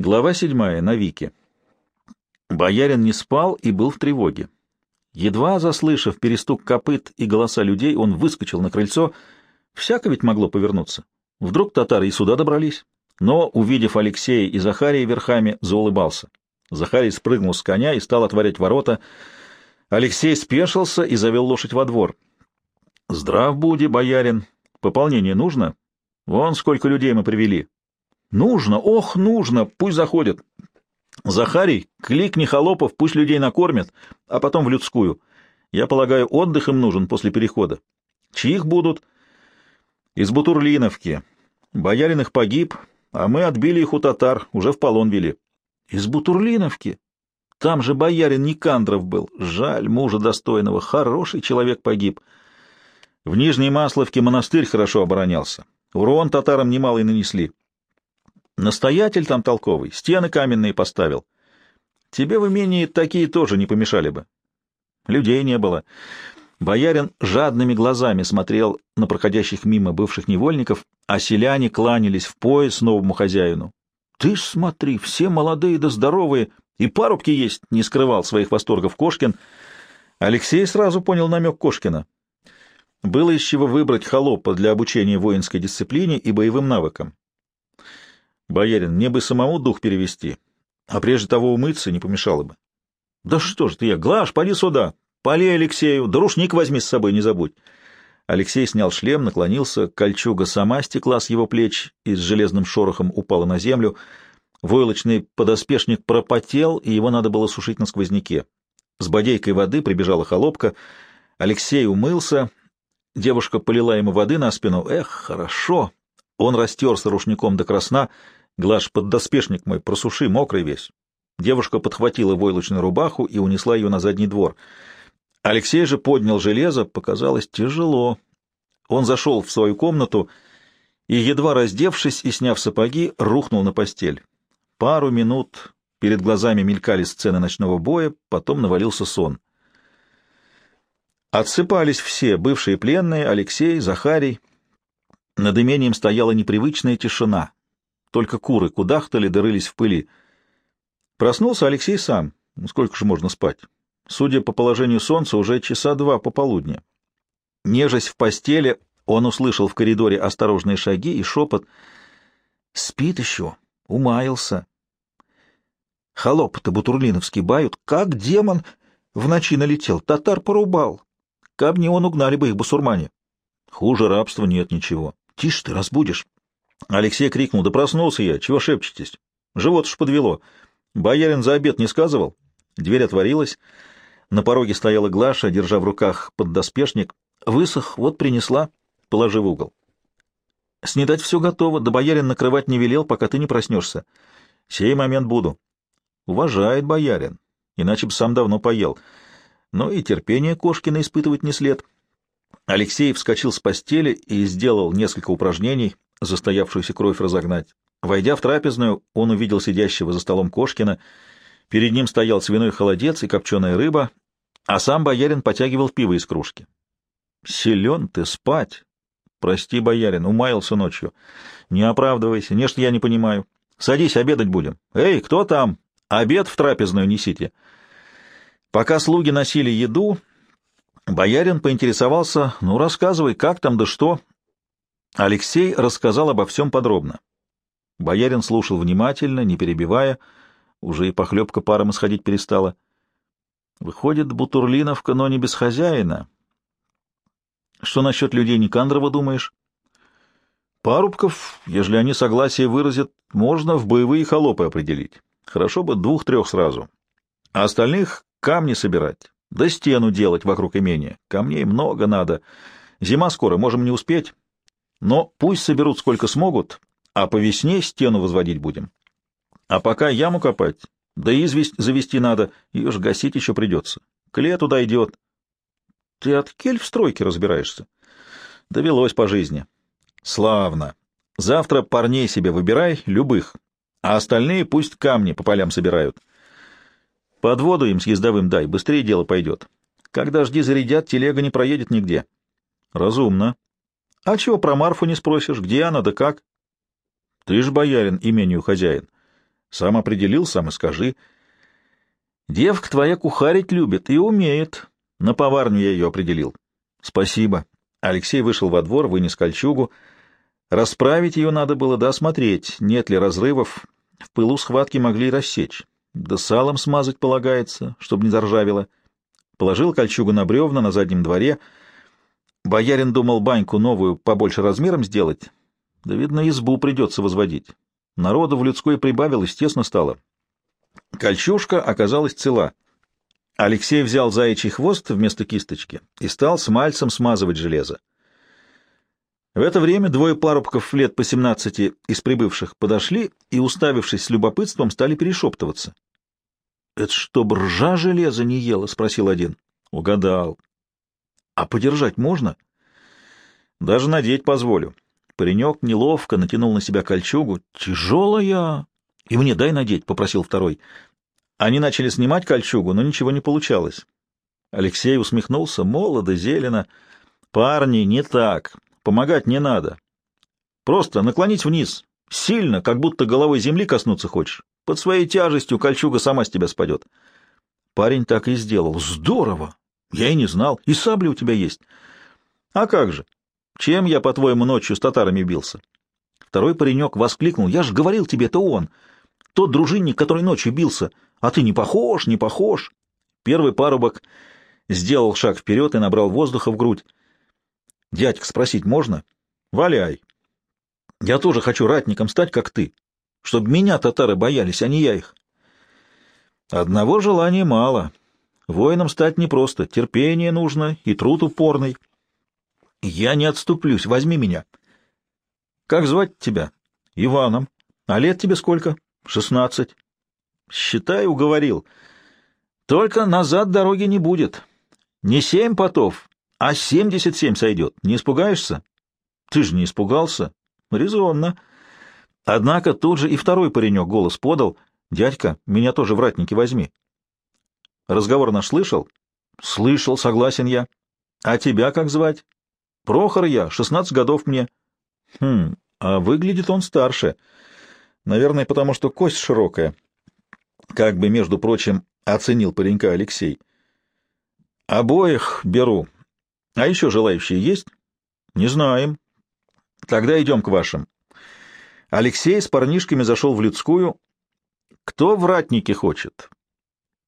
Глава седьмая. Навики. Боярин не спал и был в тревоге. Едва заслышав перестук копыт и голоса людей, он выскочил на крыльцо. Всяко ведь могло повернуться. Вдруг татары и сюда добрались. Но, увидев Алексея и Захария верхами, заулыбался. Захарий спрыгнул с коня и стал отворять ворота. Алексей спешился и завел лошадь во двор. — Здрав буди, боярин. Пополнение нужно? Вон сколько людей мы привели. — Нужно, ох, нужно, пусть заходят. Захарий, кликни холопов, пусть людей накормят, а потом в людскую. Я полагаю, отдых им нужен после перехода. Чьих будут? Из Бутурлиновки. Боярин их погиб, а мы отбили их у татар, уже в полон вели. Из Бутурлиновки? Там же боярин Никандров был. Жаль мужа достойного, хороший человек погиб. В Нижней Масловке монастырь хорошо оборонялся. Урон татарам немалый нанесли. Настоятель там толковый, стены каменные поставил. Тебе в имении такие тоже не помешали бы. Людей не было. Боярин жадными глазами смотрел на проходящих мимо бывших невольников, а селяне кланялись в пояс новому хозяину. Ты ж смотри, все молодые да здоровые, и парубки есть, не скрывал своих восторгов Кошкин. Алексей сразу понял намек Кошкина. Было из чего выбрать холопа для обучения воинской дисциплине и боевым навыкам. Боярин, мне бы самому дух перевести, а прежде того умыться не помешало бы. Да что ж ты я, Глаш, поди сюда, полей Алексею, да возьми с собой, не забудь. Алексей снял шлем, наклонился, кольчуга сама стекла с его плеч и с железным шорохом упала на землю. Войлочный подоспешник пропотел, и его надо было сушить на сквозняке. С бодейкой воды прибежала холопка. Алексей умылся. Девушка полила ему воды на спину. Эх, хорошо! Он растерся рушником до красна. Глаш, поддоспешник мой, просуши, мокрый весь. Девушка подхватила войлочную рубаху и унесла ее на задний двор. Алексей же поднял железо, показалось тяжело. Он зашел в свою комнату и, едва раздевшись и сняв сапоги, рухнул на постель. Пару минут перед глазами мелькали сцены ночного боя, потом навалился сон. Отсыпались все, бывшие пленные, Алексей, Захарий, над имением стояла непривычная тишина. Только куры кудахтали, дырылись в пыли. Проснулся Алексей сам. Ну, сколько же можно спать? Судя по положению солнца, уже часа два пополудня. Нежась в постели, он услышал в коридоре осторожные шаги и шепот. «Спит еще, умаялся». Холоп-то бутурлиновский бают, как демон в ночи налетел, татар порубал. Каб не он, угнали бы их бусурмане. Хуже рабства нет ничего. Тише ты, разбудишь. Алексей крикнул, да проснулся я, чего шепчетесь? Живот уж подвело. Боярин за обед не сказывал? Дверь отворилась. На пороге стояла Глаша, держа в руках поддоспешник. Высох, вот принесла, положи в угол. Снедать все готово, да боярин накрывать не велел, пока ты не проснешься. Сей момент буду. Уважает боярин, иначе бы сам давно поел. Но и терпение Кошкина испытывать не след. Алексей вскочил с постели и сделал несколько упражнений, застоявшуюся кровь разогнать. Войдя в трапезную, он увидел сидящего за столом Кошкина. Перед ним стоял свиной холодец и копченая рыба, а сам боярин потягивал пиво из кружки. — Силен ты спать! — Прости, боярин, умаялся ночью. — Не оправдывайся, нечто я не понимаю. Садись, обедать будем. Эй, кто там? Обед в трапезную несите. Пока слуги носили еду, Боярин поинтересовался, ну, рассказывай, как там да что. Алексей рассказал обо всем подробно. Боярин слушал внимательно, не перебивая, уже и похлебка паром исходить перестала. Выходит, Бутурлиновка, но не без хозяина. Что насчет людей Никандрова думаешь? Парубков, ежели они согласие выразят, можно в боевые холопы определить. Хорошо бы двух-трех сразу. А остальных камни собирать. Да стену делать вокруг имения. Камней много надо. Зима скоро, можем не успеть. Но пусть соберут сколько смогут, а по весне стену возводить будем. А пока яму копать, да известь завести надо, ее ж гасить еще придется. К лету дойдет. Ты от кель в стройке разбираешься? Довелось по жизни. Славно. Завтра парней себе выбирай, любых, а остальные пусть камни по полям собирают. Под воду им с ездовым дай, быстрее дело пойдет. Когда жди зарядят, телега не проедет нигде. Разумно. А чего про Марфу не спросишь? Где она, да как? Ты ж боярин, имению хозяин. Сам определил, сам и скажи. Девка твоя кухарить любит и умеет. На поварню я ее определил. Спасибо. Алексей вышел во двор, вынес кольчугу. Расправить ее надо было, да нет ли разрывов. В пылу схватки могли рассечь. Да салом смазать полагается, чтобы не заржавело. Положил кольчугу на бревна на заднем дворе. Боярин думал баньку новую побольше размером сделать. Да, видно, избу придется возводить. Народу в людской прибавилось, тесно стало. Кольчушка оказалась цела. Алексей взял заячий хвост вместо кисточки и стал смальцем смазывать железо. В это время двое парубков лет по семнадцати из прибывших подошли и, уставившись с любопытством, стали перешептываться. — Это чтоб ржа железа не ела? — спросил один. — Угадал. — А подержать можно? — Даже надеть позволю. Паренек неловко натянул на себя кольчугу. — Тяжелая! — И мне дай надеть, — попросил второй. Они начали снимать кольчугу, но ничего не получалось. Алексей усмехнулся. Молодо, зелено. Парни, не так. Помогать не надо. Просто наклонить вниз. Сильно, как будто головой земли коснуться хочешь. Под своей тяжестью кольчуга сама с тебя спадет. Парень так и сделал. Здорово! Я и не знал. И сабли у тебя есть. А как же? Чем я, по-твоему, ночью с татарами бился? Второй паренек воскликнул. Я же говорил тебе, это он. Тот дружинник, который ночью бился. А ты не похож, не похож. Первый парубок сделал шаг вперед и набрал воздуха в грудь. Дядька, спросить можно? Валяй. Я тоже хочу ратником стать, как ты. Чтобы меня татары боялись, а не я их. Одного желания мало. Воином стать непросто. Терпение нужно и труд упорный. Я не отступлюсь. Возьми меня. Как звать тебя? Иваном. А лет тебе сколько? Шестнадцать. Считай, уговорил. Только назад дороги не будет. Не семь потов, а семьдесят семь сойдет. Не испугаешься? Ты же не испугался. Резонно. Однако тут же и второй паренек голос подал. Дядька, меня тоже в ратники возьми. Разговор наш слышал? Слышал, согласен я. А тебя как звать? Прохор я, шестнадцать годов мне. Хм, а выглядит он старше. Наверное, потому что кость широкая. Как бы, между прочим, оценил паренька Алексей. Обоих беру. А еще желающие есть? Не знаем. Тогда идем к вашим. Алексей с парнишками зашел в людскую. Кто вратники хочет?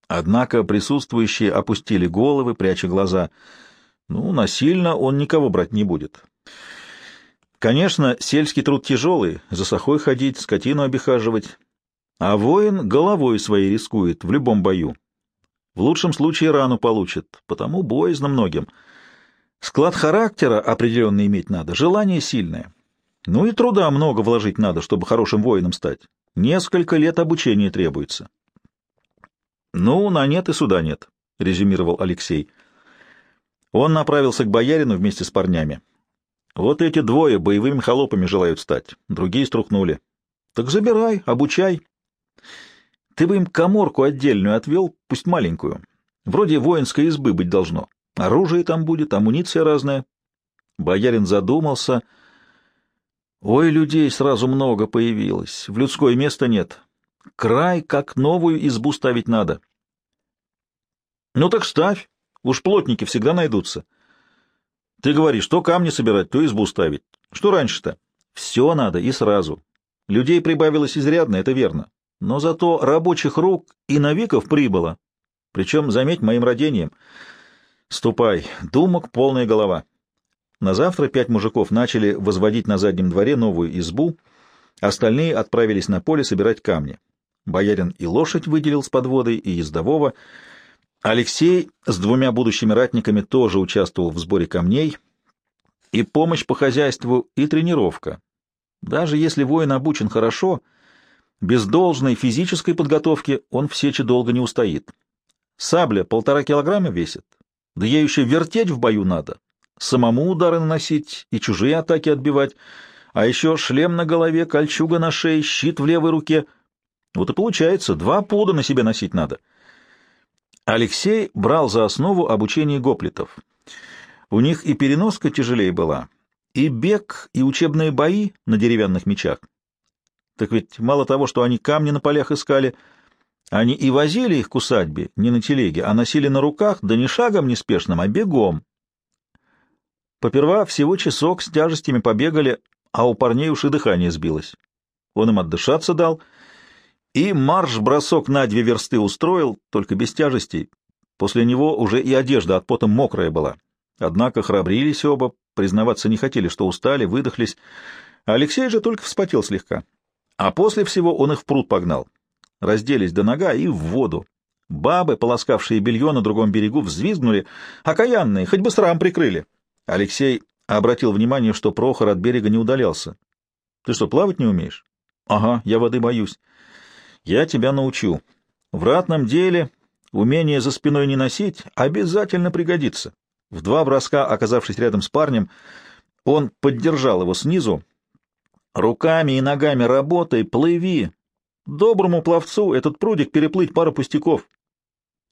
Однако присутствующие опустили головы, пряча глаза. Ну, насильно он никого брать не будет. Конечно, сельский труд тяжелый, за сахой ходить, скотину обихаживать. А воин головой своей рискует в любом бою. В лучшем случае рану получит, потому боязно многим. Склад характера определенно иметь надо, желание сильное. Ну и труда много вложить надо, чтобы хорошим воином стать. Несколько лет обучения требуется. Ну, на нет и суда нет, — резюмировал Алексей. Он направился к боярину вместе с парнями. Вот эти двое боевыми холопами желают стать, другие струхнули. Так забирай, обучай, ты бы им коморку отдельную отвел, пусть маленькую. Вроде воинской избы быть должно. Оружие там будет, амуниция разная. Боярин задумался. Ой, людей сразу много появилось. В людское место нет. Край, как новую избу ставить надо. Ну так ставь. Уж плотники всегда найдутся. Ты говоришь, то камни собирать, то избу ставить. Что раньше-то? Все надо и сразу. Людей прибавилось изрядно, это верно но зато рабочих рук и навиков прибыло. Причем, заметь, моим родением. Ступай, думок полная голова. На завтра пять мужиков начали возводить на заднем дворе новую избу, остальные отправились на поле собирать камни. Боярин и лошадь выделил с подводой, и ездового. Алексей с двумя будущими ратниками тоже участвовал в сборе камней, и помощь по хозяйству, и тренировка. Даже если воин обучен хорошо — без должной физической подготовки он в сече долго не устоит. Сабля полтора килограмма весит, да ей еще вертеть в бою надо, самому удары наносить и чужие атаки отбивать, а еще шлем на голове, кольчуга на шее, щит в левой руке. Вот и получается, два пуда на себе носить надо. Алексей брал за основу обучение гоплитов. У них и переноска тяжелее была, и бег, и учебные бои на деревянных мечах. Так ведь мало того, что они камни на полях искали, они и возили их к усадьбе не на телеге, а носили на руках, да не шагом неспешным, а бегом. Поперва всего часок с тяжестями побегали, а у парней уж и дыхание сбилось. Он им отдышаться дал, и марш-бросок на две версты устроил, только без тяжестей. После него уже и одежда от пота мокрая была. Однако храбрились оба, признаваться не хотели, что устали, выдохлись. Алексей же только вспотел слегка. А после всего он их в пруд погнал. Разделись до нога и в воду. Бабы, полоскавшие белье на другом берегу, взвизгнули. Окаянные, хоть бы срам прикрыли. Алексей обратил внимание, что Прохор от берега не удалялся. — Ты что, плавать не умеешь? — Ага, я воды боюсь. — Я тебя научу. В ратном деле умение за спиной не носить обязательно пригодится. В два броска, оказавшись рядом с парнем, он поддержал его снизу. «Руками и ногами работай, плыви. Доброму пловцу этот прудик переплыть пара пустяков».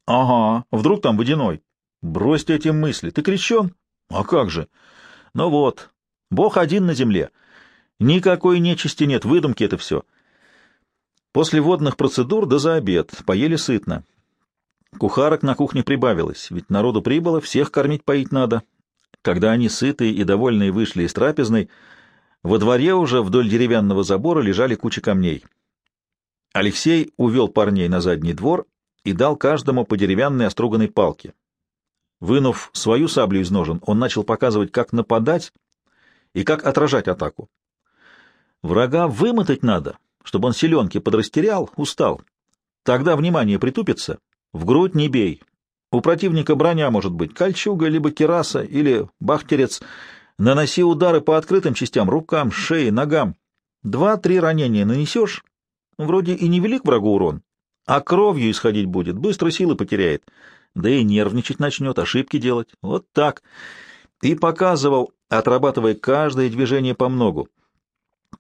«Ага, вдруг там водяной?» «Бросьте эти мысли. Ты крещен?» А как же? Ну вот, Бог один на земле. Никакой нечисти нет, выдумки это все. После водных процедур да за обед, поели сытно. Кухарок на кухне прибавилось, ведь народу прибыло, всех кормить поить надо. Когда они сытые и довольные вышли из трапезной, во дворе уже вдоль деревянного забора лежали кучи камней. Алексей увел парней на задний двор и дал каждому по деревянной оструганной палке. Вынув свою саблю из ножен, он начал показывать, как нападать и как отражать атаку. Врага вымотать надо, чтобы он селенки подрастерял, устал. Тогда внимание притупится, в грудь не бей. У противника броня может быть кольчуга, либо кераса, или бахтерец. Наноси удары по открытым частям, рукам, шее, ногам. Два-три ранения нанесешь, вроде и невелик врагу урон, а кровью исходить будет, быстро силы потеряет да и нервничать начнет, ошибки делать. Вот так. И показывал, отрабатывая каждое движение по многу.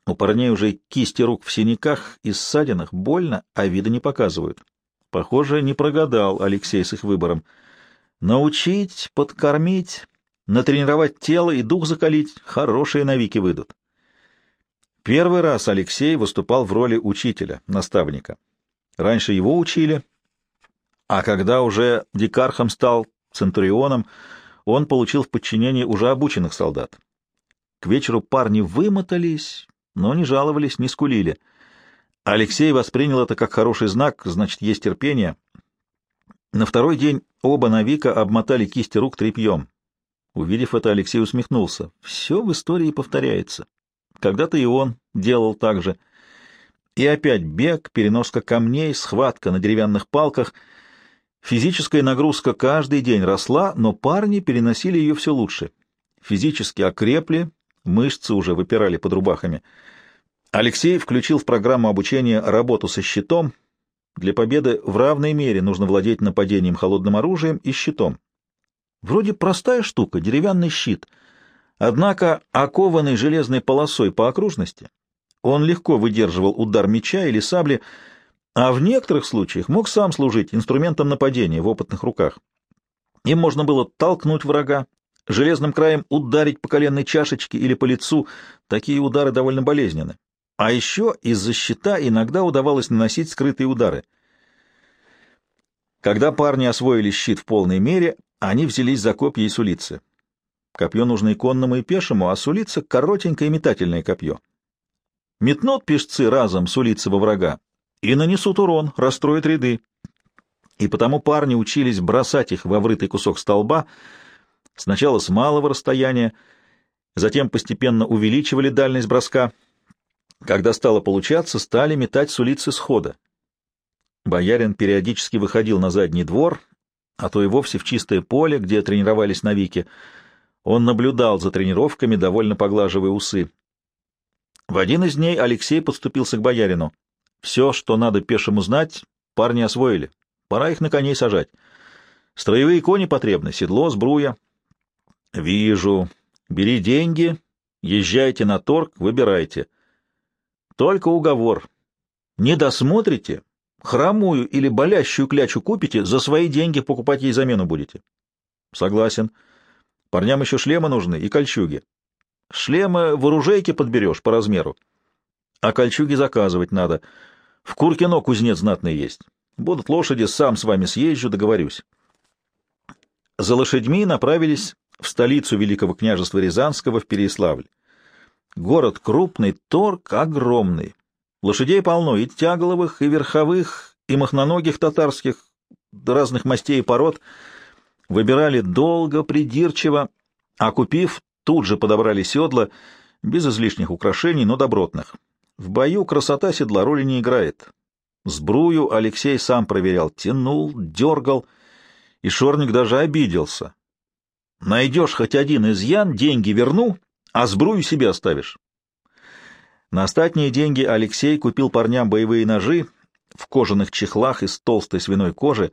У парней уже кисти рук в синяках и ссадинах больно, а вида не показывают. Похоже, не прогадал Алексей с их выбором. Научить, подкормить, натренировать тело и дух закалить — хорошие навики выйдут. Первый раз Алексей выступал в роли учителя, наставника. Раньше его учили, а когда уже дикархом стал центурионом, он получил в подчинение уже обученных солдат. К вечеру парни вымотались, но не жаловались, не скулили. Алексей воспринял это как хороший знак, значит, есть терпение. На второй день оба Навика обмотали кисти рук тряпьем. Увидев это, Алексей усмехнулся. Все в истории повторяется. Когда-то и он делал так же. И опять бег, переноска камней, схватка на деревянных палках — Физическая нагрузка каждый день росла, но парни переносили ее все лучше. Физически окрепли, мышцы уже выпирали под рубахами. Алексей включил в программу обучения работу со щитом. Для победы в равной мере нужно владеть нападением холодным оружием и щитом. Вроде простая штука, деревянный щит. Однако, окованный железной полосой по окружности, он легко выдерживал удар меча или сабли, а в некоторых случаях мог сам служить инструментом нападения в опытных руках. Им можно было толкнуть врага, железным краем ударить по коленной чашечке или по лицу, такие удары довольно болезненны. А еще из-за щита иногда удавалось наносить скрытые удары. Когда парни освоили щит в полной мере, они взялись за копья и сулицы. Копье нужно и конному, и пешему, а сулица — коротенькое метательное копье. Метнут пешцы разом сулицы во врага, и нанесут урон, расстроят ряды. И потому парни учились бросать их во врытый кусок столба, сначала с малого расстояния, затем постепенно увеличивали дальность броска. Когда стало получаться, стали метать с улицы схода. Боярин периодически выходил на задний двор, а то и вовсе в чистое поле, где тренировались навики. Он наблюдал за тренировками, довольно поглаживая усы. В один из дней Алексей подступился к боярину. Все, что надо пешему знать, парни освоили. Пора их на коней сажать. Строевые кони потребны, седло, сбруя. Вижу. Бери деньги, езжайте на торг, выбирайте. Только уговор. Не досмотрите, хромую или болящую клячу купите, за свои деньги покупать ей замену будете. Согласен. Парням еще шлемы нужны и кольчуги. Шлемы в оружейке подберешь по размеру. А кольчуги заказывать надо. В Куркино кузнец знатный есть. Будут лошади, сам с вами съезжу, договорюсь. За лошадьми направились в столицу Великого княжества Рязанского, в Переяславль. Город крупный, торг огромный. Лошадей полно, и тягловых, и верховых, и махноногих татарских, разных мастей и пород. Выбирали долго, придирчиво, а купив, тут же подобрали седла, без излишних украшений, но добротных. В бою красота седла роли не играет. Сбрую Алексей сам проверял, тянул, дергал, и Шорник даже обиделся. Найдешь хоть один изъян, деньги верну, а сбрую себе оставишь. На остатние деньги Алексей купил парням боевые ножи в кожаных чехлах из толстой свиной кожи.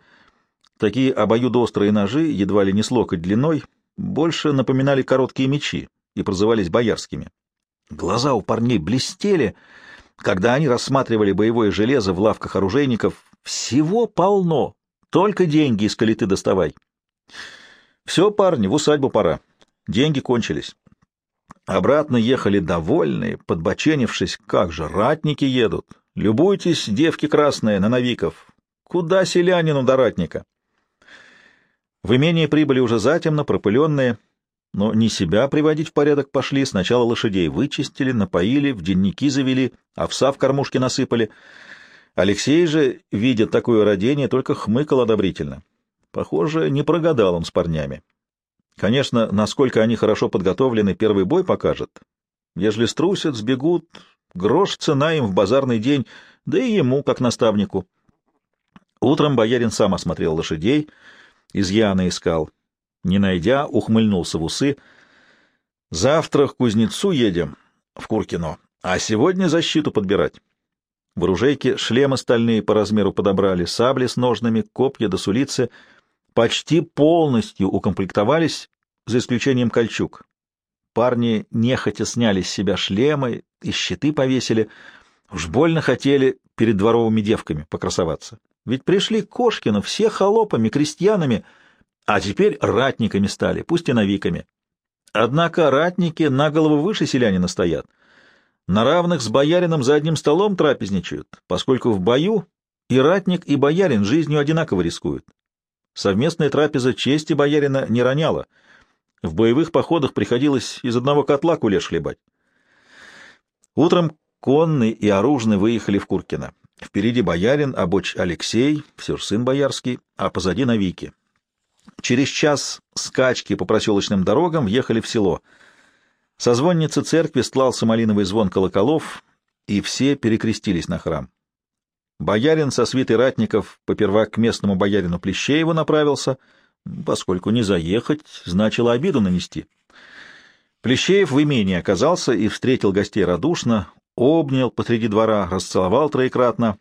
Такие обоюдоострые ножи, едва ли не с локоть длиной, больше напоминали короткие мечи и прозывались боярскими. Глаза у парней блестели, когда они рассматривали боевое железо в лавках оружейников. Всего полно, только деньги из калиты доставай. Все, парни, в усадьбу пора. Деньги кончились. Обратно ехали довольные, подбоченившись. Как же, ратники едут. Любуйтесь, девки красные, на новиков. Куда селянину до ратника? В имение прибыли уже затемно, пропыленные, но не себя приводить в порядок пошли. Сначала лошадей вычистили, напоили, в денники завели, овса в кормушки насыпали — Алексей же, видя такое родение, только хмыкал одобрительно. Похоже, не прогадал он с парнями. Конечно, насколько они хорошо подготовлены, первый бой покажет. Ежели струсят, сбегут, грош цена им в базарный день, да и ему, как наставнику. Утром боярин сам осмотрел лошадей, изъяна искал. Не найдя, ухмыльнулся в усы. «Завтра к кузнецу едем, в Куркино, а сегодня защиту подбирать. В оружейке шлемы стальные по размеру подобрали, сабли с ножными, копья до сулицы почти полностью укомплектовались, за исключением кольчуг. Парни нехотя сняли с себя шлемы и щиты повесили. Уж больно хотели перед дворовыми девками покрасоваться. Ведь пришли Кошкина все холопами, крестьянами, а теперь ратниками стали, пусть и навиками. Однако ратники на голову выше селянина стоят — на равных с боярином за одним столом трапезничают, поскольку в бою и ратник, и боярин жизнью одинаково рискуют. Совместная трапеза чести боярина не роняла. В боевых походах приходилось из одного котла кулеш хлебать. Утром конный и оружный выехали в Куркино. Впереди боярин, а боч Алексей, все же сын боярский, а позади Навики. Через час скачки по проселочным дорогам въехали в село — со звонницы церкви стлался малиновый звон колоколов, и все перекрестились на храм. Боярин со свитой ратников попервак к местному боярину Плещееву направился, поскольку не заехать значило обиду нанести. Плещеев в имении оказался и встретил гостей радушно, обнял посреди двора, расцеловал троекратно.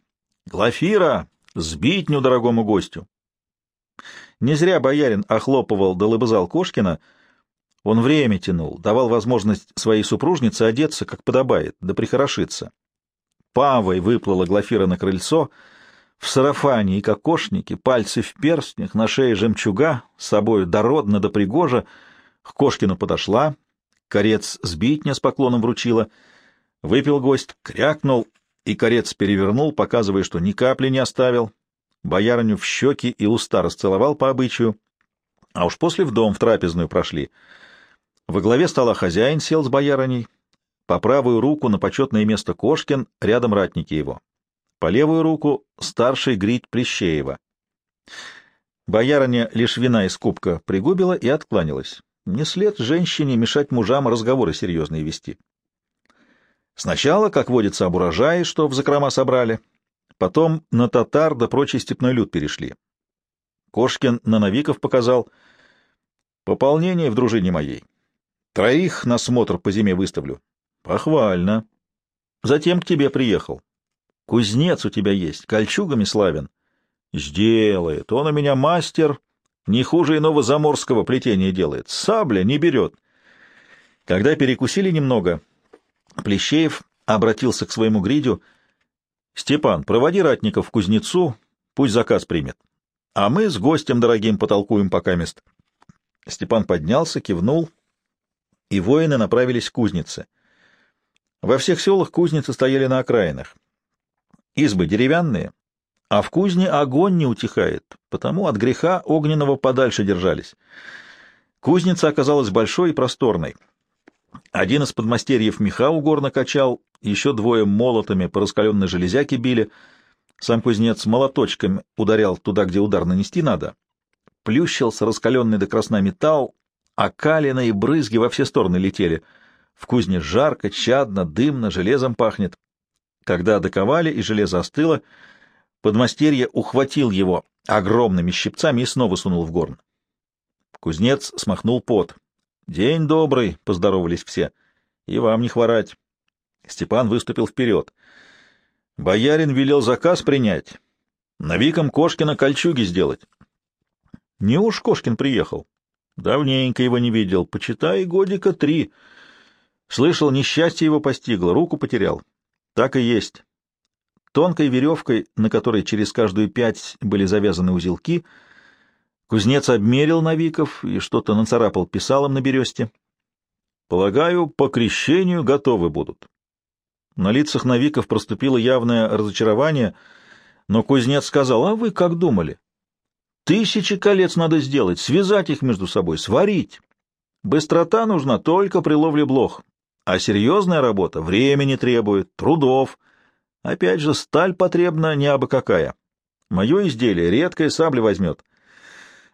«Глафира! Сбитню дорогому гостю!» Не зря боярин охлопывал да лобызал Кошкина — он время тянул, давал возможность своей супружнице одеться, как подобает, да прихорошиться. Павой выплыла Глафира на крыльцо, в сарафане и кокошнике, пальцы в перстнях, на шее жемчуга, с собою дородно да пригожа, к Кошкину подошла, корец сбитня с поклоном вручила, выпил гость, крякнул, и корец перевернул, показывая, что ни капли не оставил, боярыню в щеки и уста расцеловал по обычаю, а уж после в дом в трапезную прошли — во главе стола хозяин сел с боярыней, по правую руку на почетное место Кошкин, рядом ратники его. По левую руку старший грить Плещеева. Боярыня лишь вина из кубка пригубила и откланялась. Не след женщине мешать мужам разговоры серьезные вести. Сначала, как водится, об урожае, что в закрома собрали, потом на татар да прочий степной люд перешли. Кошкин на Новиков показал пополнение в дружине моей. Троих на смотр по зиме выставлю. Похвально. Затем к тебе приехал. Кузнец у тебя есть, кольчугами славен. Сделает. Он у меня мастер, не хуже иного заморского плетения делает. Сабля не берет. Когда перекусили немного, Плещеев обратился к своему гридю. «Степан, проводи ратников в кузнецу, пусть заказ примет. А мы с гостем дорогим потолкуем пока мест». Степан поднялся, кивнул — и воины направились к кузнице. Во всех селах кузницы стояли на окраинах. Избы деревянные, а в кузне огонь не утихает, потому от греха огненного подальше держались. Кузница оказалась большой и просторной. Один из подмастерьев меха угорно качал, еще двое молотами по раскаленной железяке били. Сам кузнец молоточком ударял туда, где удар нанести надо. Плющился раскаленный до красна металл, а калина и брызги во все стороны летели. В кузне жарко, чадно, дымно, железом пахнет. Когда доковали и железо остыло, подмастерье ухватил его огромными щипцами и снова сунул в горн. Кузнец смахнул пот. «День добрый», — поздоровались все. «И вам не хворать». Степан выступил вперед. «Боярин велел заказ принять. Навиком Кошкина кольчуги сделать». «Не уж Кошкин приехал. Давненько его не видел. Почитай, годика три. Слышал, несчастье его постигло, руку потерял. Так и есть. Тонкой веревкой, на которой через каждую пять были завязаны узелки, кузнец обмерил Навиков и что-то нацарапал писалом на бересте. Полагаю, по крещению готовы будут. На лицах Навиков проступило явное разочарование, но кузнец сказал, а вы как думали? Тысячи колец надо сделать, связать их между собой, сварить. Быстрота нужна только при ловле блох, а серьезная работа времени требует, трудов — Опять же, сталь потребна не абы какая. Мое изделие редкое сабля возьмет.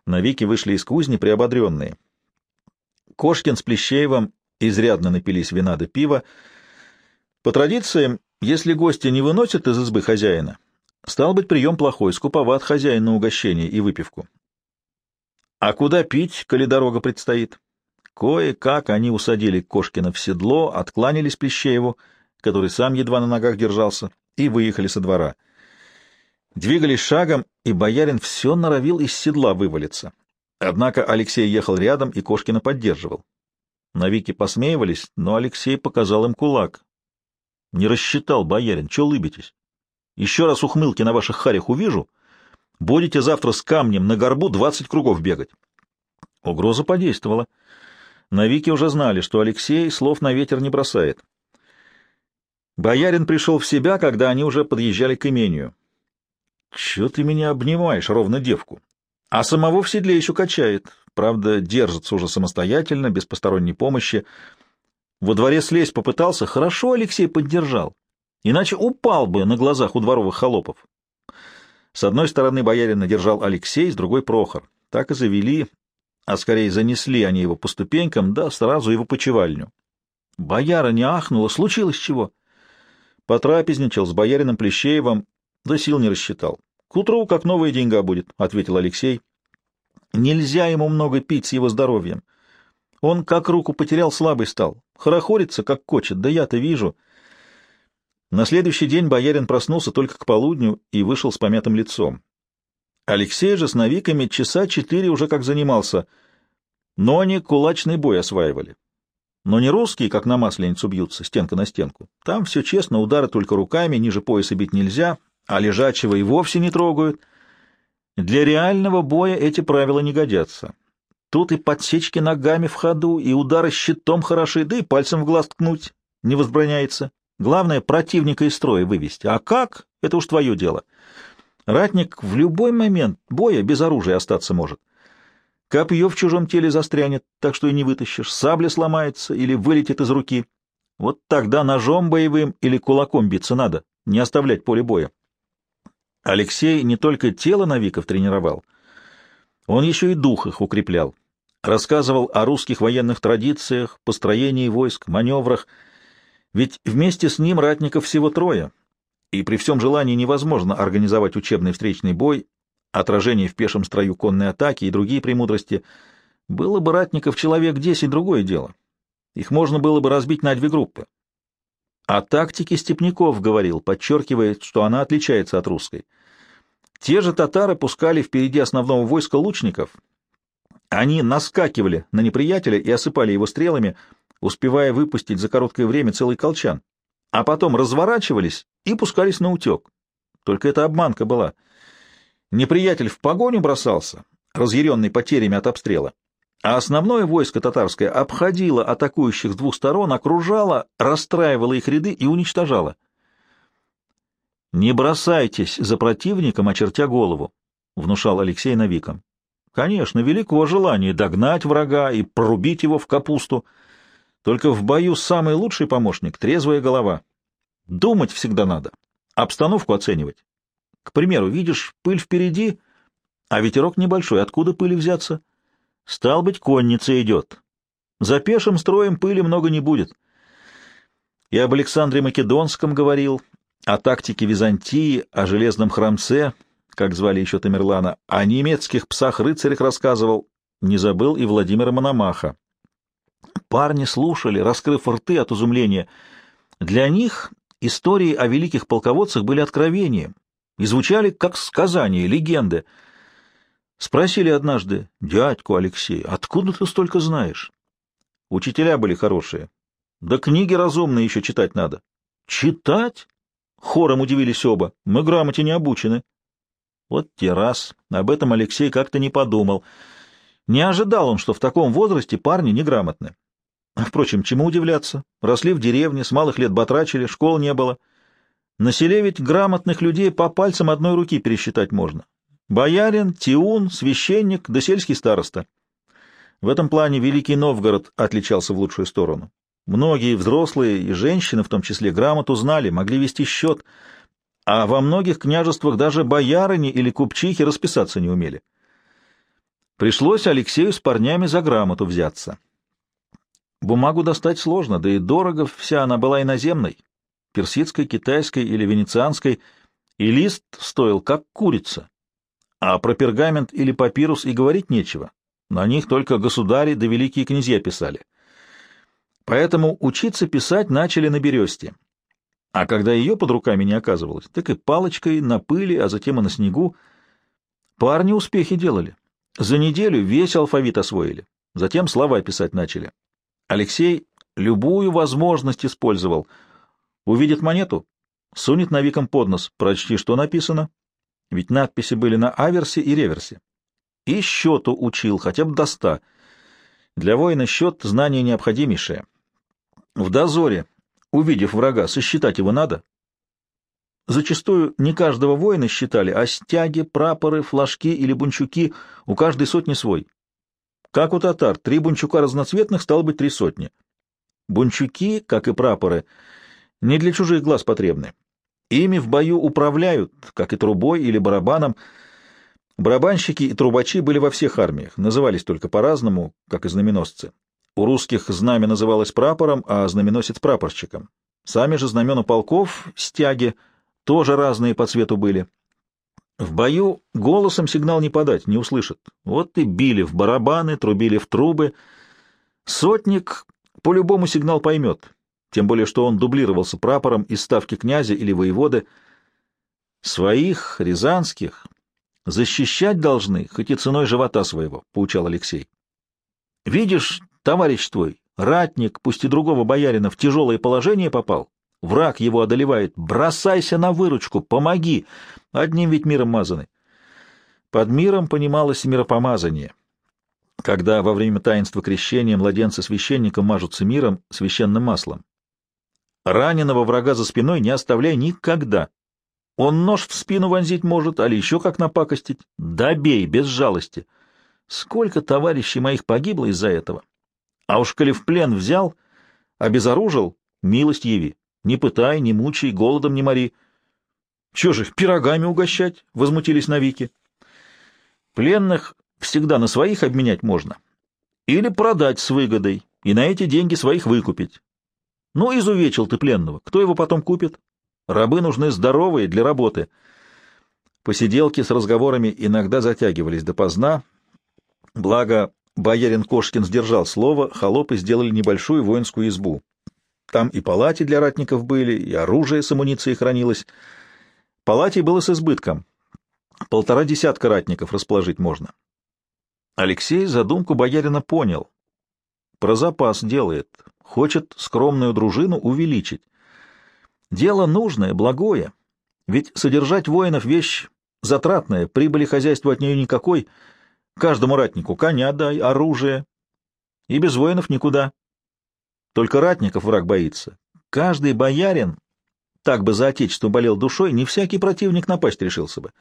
Навики вышли из кузни приободренные. Кошкин с Плещеевым изрядно напились вина да пива. По традициям, если гости не выносят из избы хозяина, стал быть прием плохой, скуповат хозяин на угощение и выпивку. А куда пить, коли дорога предстоит? Кое-как они усадили Кошкина в седло, откланялись Плещееву — который сам едва на ногах держался, и выехали со двора. Двигались шагом, и боярин все норовил из седла вывалиться. Однако Алексей ехал рядом и Кошкина поддерживал. Навики посмеивались, но Алексей показал им кулак. — Не рассчитал, боярин, че улыбитесь? Еще раз ухмылки на ваших харях увижу, будете завтра с камнем на горбу двадцать кругов бегать. Угроза подействовала. Навики уже знали, что Алексей слов на ветер не бросает. Боярин пришел в себя, когда они уже подъезжали к имению. — Чего ты меня обнимаешь, ровно девку? А самого в седле еще качает. Правда, держится уже самостоятельно, без посторонней помощи. Во дворе слезть попытался, хорошо Алексей поддержал. Иначе упал бы на глазах у дворовых холопов. С одной стороны боярина держал Алексей, с другой — Прохор. Так и завели, а скорее занесли они его по ступенькам, да сразу его почевальню. Бояра не ахнула, случилось чего? — Потрапезничал с боярином Плещеевым, да сил не рассчитал. — К утру как новая деньга будет, — ответил Алексей. — Нельзя ему много пить с его здоровьем. Он как руку потерял, слабый стал. Хорохорится, как кочет, да я-то вижу. На следующий день боярин проснулся только к полудню и вышел с помятым лицом. Алексей же с новиками часа четыре уже как занимался, но они кулачный бой осваивали. Но не русские, как на масленицу бьются, стенка на стенку. Там все честно, удары только руками, ниже пояса бить нельзя, а лежачего и вовсе не трогают. Для реального боя эти правила не годятся. Тут и подсечки ногами в ходу, и удары щитом хороши, да и пальцем в глаз ткнуть не возбраняется. Главное, противника из строя вывести. А как? Это уж твое дело. Ратник в любой момент боя без оружия остаться может. Копье в чужом теле застрянет, так что и не вытащишь. Сабля сломается или вылетит из руки. Вот тогда ножом боевым или кулаком биться надо, не оставлять поле боя. Алексей не только тело навиков тренировал, он еще и дух их укреплял. Рассказывал о русских военных традициях, построении войск, маневрах. Ведь вместе с ним ратников всего трое, и при всем желании невозможно организовать учебный встречный бой отражение в пешем строю конной атаки и другие премудрости. Было бы ратников человек десять, другое дело. Их можно было бы разбить на две группы. О тактике степняков говорил, подчеркивая, что она отличается от русской. Те же татары пускали впереди основного войска лучников. Они наскакивали на неприятеля и осыпали его стрелами, успевая выпустить за короткое время целый колчан, а потом разворачивались и пускались на утек. Только это обманка была — Неприятель в погоню бросался, разъяренный потерями от обстрела, а основное войско татарское обходило атакующих с двух сторон, окружало, расстраивало их ряды и уничтожало. «Не бросайтесь за противником, очертя голову», — внушал Алексей Новиком. «Конечно, велико желание догнать врага и прорубить его в капусту. Только в бою самый лучший помощник — трезвая голова. Думать всегда надо, обстановку оценивать. К примеру, видишь, пыль впереди, а ветерок небольшой, откуда пыли взяться?» Стал быть, конница идет. За пешим строем пыли много не будет. И об Александре Македонском говорил, о тактике Византии, о железном храмце, как звали еще Тамерлана, о немецких псах-рыцарях рассказывал, не забыл и Владимира Мономаха. Парни слушали, раскрыв рты от изумления. Для них истории о великих полководцах были откровением и звучали как сказания, легенды — Спросили однажды, дядьку Алексей, откуда ты столько знаешь? Учителя были хорошие. Да книги разумные еще читать надо. Читать? Хором удивились оба. Мы грамоте не обучены. Вот те раз. Об этом Алексей как-то не подумал. Не ожидал он, что в таком возрасте парни неграмотны. Впрочем, чему удивляться? Росли в деревне, с малых лет батрачили, школ не было. На селе ведь грамотных людей по пальцам одной руки пересчитать можно. Боярин, Тиун, священник да сельский староста. В этом плане Великий Новгород отличался в лучшую сторону. Многие взрослые и женщины, в том числе, грамоту знали, могли вести счет, а во многих княжествах даже боярыни или купчихи расписаться не умели. Пришлось Алексею с парнями за грамоту взяться. Бумагу достать сложно, да и дорого вся она была иноземной, персидской, китайской или венецианской, и лист стоил как курица, а про пергамент или папирус и говорить нечего. На них только государи да великие князья писали. Поэтому учиться писать начали на бересте. А когда ее под руками не оказывалось, так и палочкой на пыли, а затем и на снегу. Парни успехи делали. За неделю весь алфавит освоили. Затем слова писать начали. Алексей любую возможность использовал. Увидит монету, сунет навиком под нос. Прочти, что написано, ведь надписи были на аверсе и реверсе. И счету учил, хотя бы до ста. Для воина счет — знание необходимейшее. В дозоре, увидев врага, сосчитать его надо. Зачастую не каждого воина считали, а стяги, прапоры, флажки или бунчуки у каждой сотни свой. Как у татар, три бунчука разноцветных стало быть три сотни. Бунчуки, как и прапоры, не для чужих глаз потребны. Ими в бою управляют, как и трубой или барабаном. Барабанщики и трубачи были во всех армиях, назывались только по-разному, как и знаменосцы. У русских знамя называлось прапором, а знаменосец — прапорщиком. Сами же знамена полков, стяги, тоже разные по цвету были. В бою голосом сигнал не подать, не услышат. Вот и били в барабаны, трубили в трубы. Сотник по-любому сигнал поймет, тем более что он дублировался прапором из ставки князя или воеводы. Своих, рязанских, защищать должны, хоть и ценой живота своего, — поучал Алексей. Видишь, товарищ твой, ратник, пусть и другого боярина, в тяжелое положение попал, враг его одолевает, бросайся на выручку, помоги, одним ведь миром мазаны. Под миром понималось миропомазание — когда во время таинства крещения младенцы священника мажутся миром, священным маслом. Раненого врага за спиной не оставляй никогда. Он нож в спину вонзить может, али еще как напакостить. Добей, без жалости. Сколько товарищей моих погибло из-за этого. А уж коли в плен взял, обезоружил, милость яви. Не пытай, не мучай, голодом не мори. Че же, пирогами угощать? — возмутились навики. Пленных всегда на своих обменять можно. Или продать с выгодой, и на эти деньги своих выкупить. Ну, изувечил ты пленного. Кто его потом купит? Рабы нужны здоровые для работы. Посиделки с разговорами иногда затягивались допоздна. Благо, боярин Кошкин сдержал слово, холопы сделали небольшую воинскую избу. Там и палати для ратников были, и оружие с амуницией хранилось. Палатей было с избытком. Полтора десятка ратников расположить можно. Алексей задумку боярина понял. Про запас делает, хочет скромную дружину увеличить. Дело нужное, благое, ведь содержать воинов — вещь затратная, прибыли хозяйству от нее никакой. Каждому ратнику коня дай, оружие. И без воинов никуда. Только ратников враг боится. Каждый боярин, так бы за отечество болел душой, не всякий противник напасть решился бы.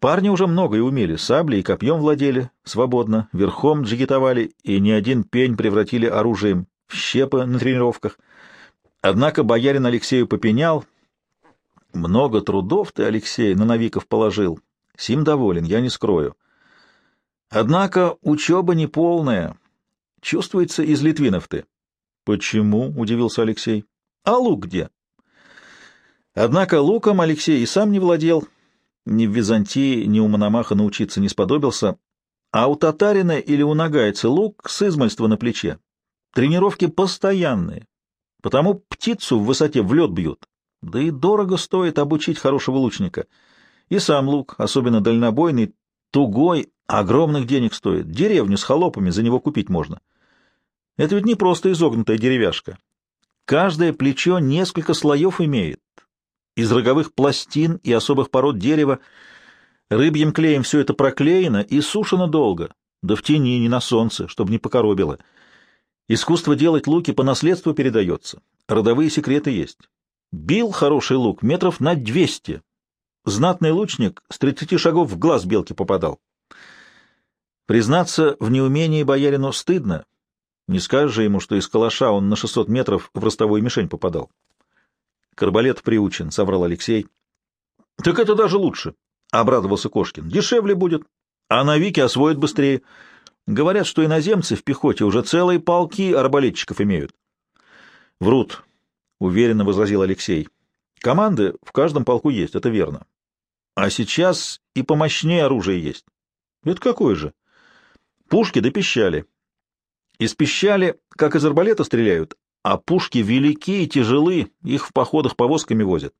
Парни уже многое умели, сабли и копьем владели свободно, верхом джигитовали, и ни один пень превратили оружием в щепы на тренировках. Однако боярин Алексею попенял. «Много трудов ты, Алексей, на новиков положил. Сим доволен, я не скрою. Однако учеба неполная. Чувствуется, из Литвинов ты». «Почему?» — удивился Алексей. «А лук где?» Однако луком Алексей и сам не владел, ни в Византии, ни у Мономаха научиться не сподобился, а у татарина или у нагайца лук с измальства на плече. Тренировки постоянные, потому птицу в высоте в лед бьют. Да и дорого стоит обучить хорошего лучника. И сам лук, особенно дальнобойный, тугой, огромных денег стоит. Деревню с холопами за него купить можно. Это ведь не просто изогнутая деревяшка. Каждое плечо несколько слоев имеет. Из роговых пластин и особых пород дерева рыбьим клеем все это проклеено и сушено долго, да в тени, не на солнце, чтобы не покоробило. Искусство делать луки по наследству передается. Родовые секреты есть. Бил хороший лук метров на двести. Знатный лучник с тридцати шагов в глаз белки попадал. Признаться в неумении боярину стыдно. Не скажешь же ему, что из калаша он на шестьсот метров в ростовую мишень попадал. Карбалет приучен, — соврал Алексей. — Так это даже лучше, — обрадовался Кошкин. — Дешевле будет, а навики освоят быстрее. Говорят, что иноземцы в пехоте уже целые полки арбалетчиков имеют. — Врут, — уверенно возразил Алексей. — Команды в каждом полку есть, это верно. А сейчас и помощнее оружие есть. — Это какое же? — Пушки да пищали. Из пищали, как из арбалета стреляют, а пушки велики и тяжелы, их в походах повозками возят.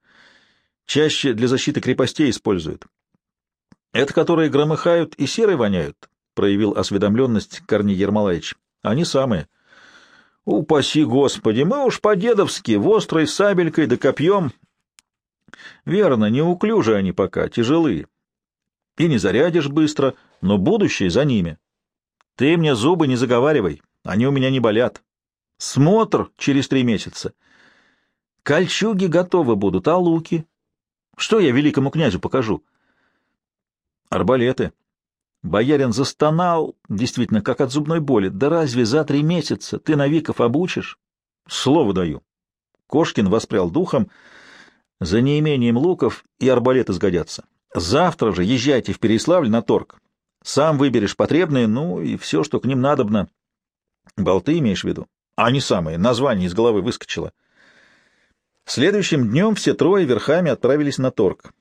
Чаще для защиты крепостей используют. Это которые громыхают и серой воняют, проявил осведомленность Корней Ермолаевич. Они самые. Упаси Господи, мы уж по-дедовски, в острой сабелькой да копьем. Верно, неуклюжи они пока, тяжелые. И не зарядишь быстро, но будущее за ними. Ты мне зубы не заговаривай, они у меня не болят. Смотр через три месяца. Кольчуги готовы будут, а луки? Что я великому князю покажу? Арбалеты. Боярин застонал, действительно, как от зубной боли. Да разве за три месяца ты новиков обучишь? Слово даю. Кошкин воспрял духом. За неимением луков и арбалеты сгодятся. Завтра же езжайте в Переславль на торг. Сам выберешь потребные, ну и все, что к ним надобно. Болты имеешь в виду? а не самое, название из головы выскочило. Следующим днем все трое верхами отправились на торг.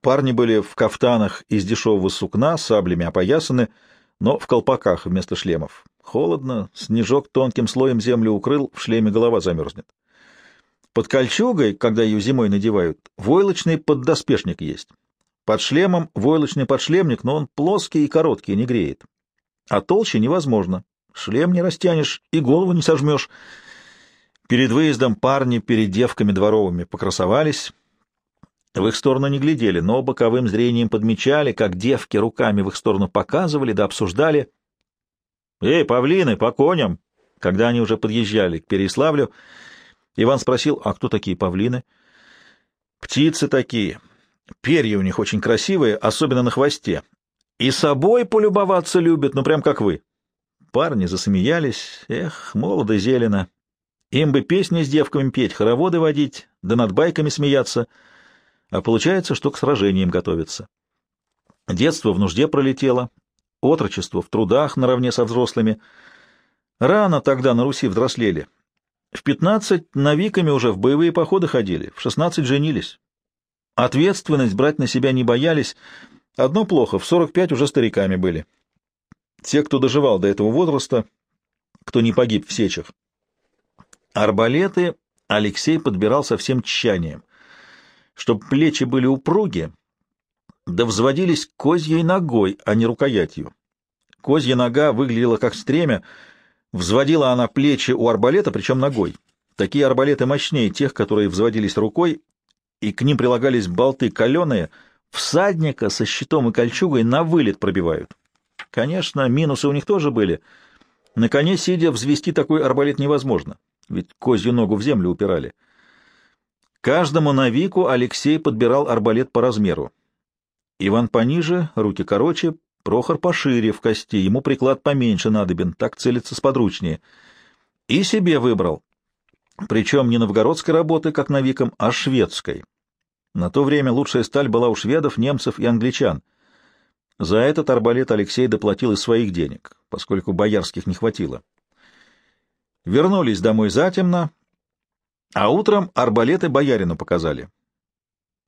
Парни были в кафтанах из дешевого сукна, саблями опоясаны, но в колпаках вместо шлемов. Холодно, снежок тонким слоем землю укрыл, в шлеме голова замерзнет. Под кольчугой, когда ее зимой надевают, войлочный поддоспешник есть. Под шлемом войлочный подшлемник, но он плоский и короткий, не греет. А толще невозможно. Шлем не растянешь и голову не сожмешь. Перед выездом парни перед девками дворовыми покрасовались. В их сторону не глядели, но боковым зрением подмечали, как девки руками в их сторону показывали да обсуждали. «Эй, павлины, по коням!» Когда они уже подъезжали к Переславлю, Иван спросил, а кто такие павлины? «Птицы такие. Перья у них очень красивые, особенно на хвосте. И собой полюбоваться любят, ну прям как вы. Парни засмеялись. Эх, молодо зелено. Им бы песни с девками петь, хороводы водить, да над байками смеяться. А получается, что к сражениям готовятся. Детство в нужде пролетело, отрочество в трудах наравне со взрослыми. Рано тогда на Руси взрослели. В пятнадцать навиками уже в боевые походы ходили, в шестнадцать женились. Ответственность брать на себя не боялись. Одно плохо, в сорок пять уже стариками были. Те, кто доживал до этого возраста, кто не погиб в сечах. Арбалеты Алексей подбирал со всем тщанием, чтобы плечи были упруги, да взводились козьей ногой, а не рукоятью. Козья нога выглядела как стремя, взводила она плечи у арбалета, причем ногой. Такие арбалеты мощнее тех, которые взводились рукой, и к ним прилагались болты каленые, всадника со щитом и кольчугой на вылет пробивают. Конечно, минусы у них тоже были. На коне сидя взвести такой арбалет невозможно, ведь козью ногу в землю упирали. Каждому навику Алексей подбирал арбалет по размеру. Иван пониже, руки короче, Прохор пошире в кости, ему приклад поменьше надобен, так целиться сподручнее. И себе выбрал. Причем не новгородской работы, как навиком, а шведской. На то время лучшая сталь была у шведов, немцев и англичан. За этот арбалет Алексей доплатил из своих денег, поскольку боярских не хватило. Вернулись домой затемно, а утром арбалеты боярину показали.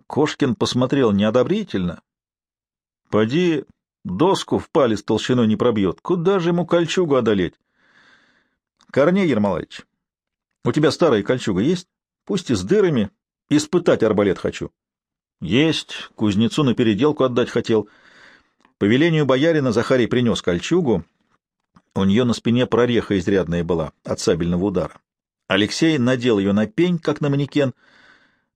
Кошкин посмотрел неодобрительно. — Поди, доску в палец толщиной не пробьет. Куда же ему кольчугу одолеть? — Корней Ермолаевич, у тебя старая кольчуга есть? Пусть и с дырами. Испытать арбалет хочу. — Есть. Кузнецу на переделку отдать хотел. По велению боярина Захарий принес кольчугу. У нее на спине прореха изрядная была от сабельного удара. Алексей надел ее на пень, как на манекен,